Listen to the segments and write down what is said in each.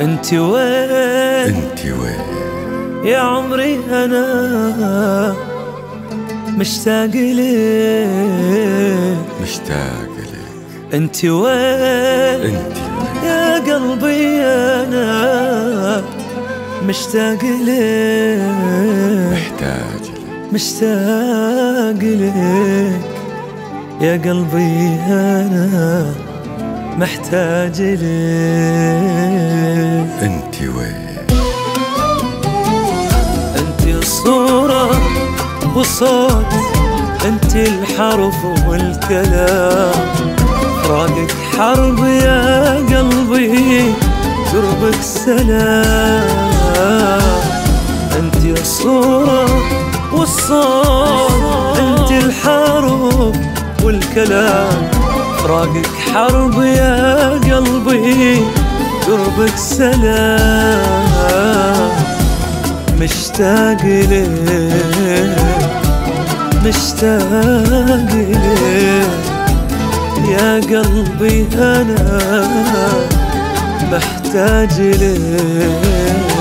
انت وين؟ انت وين؟ يا عمري أنا مشتاق لك. مشتاق لك. انت وين؟ انت وين؟ يا قلبي أنا مشتاق لك. محتاج لك. مشتاق لك. يا قلبي أنا محتاج لك أنت وين؟ أنت الصورة والصوت أنت الحرف والكلام. فراقك حرب يا قلبي قربك سلام. أنت الصورة والصوت أنت الحرف والكلام. فراقك حرب يا قلبي قربك سلام. مشتاق لك مشتاق لك يا قلبي أنا محتاج لك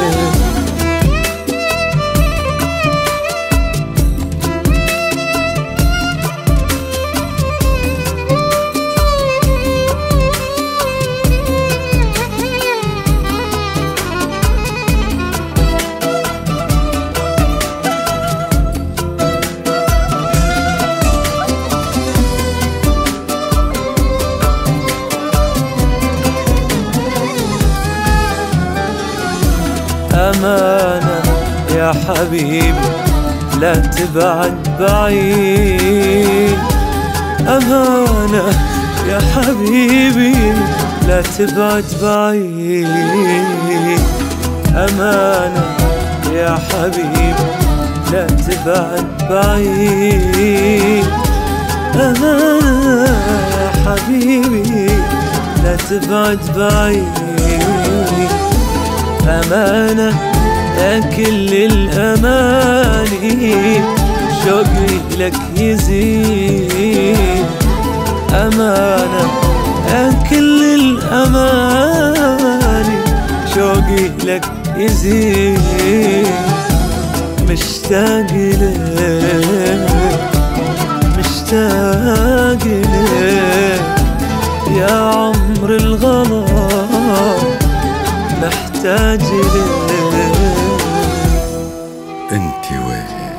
يا حبيبي لا تبعد بعيد. أمانة يا حبيبي لا تبعد بعيد. أمانة يا حبيبي لا تبعد بعيد. أمانة يا حبيبي لا تبعد بعيد. أمانة يا كل الأماني شوقي لك يزيد. أمانة كل الأماني شوقي لك يزيد. مشتاق لك مشتاق لك. يا عمر الغلا محتاج لك. انت وين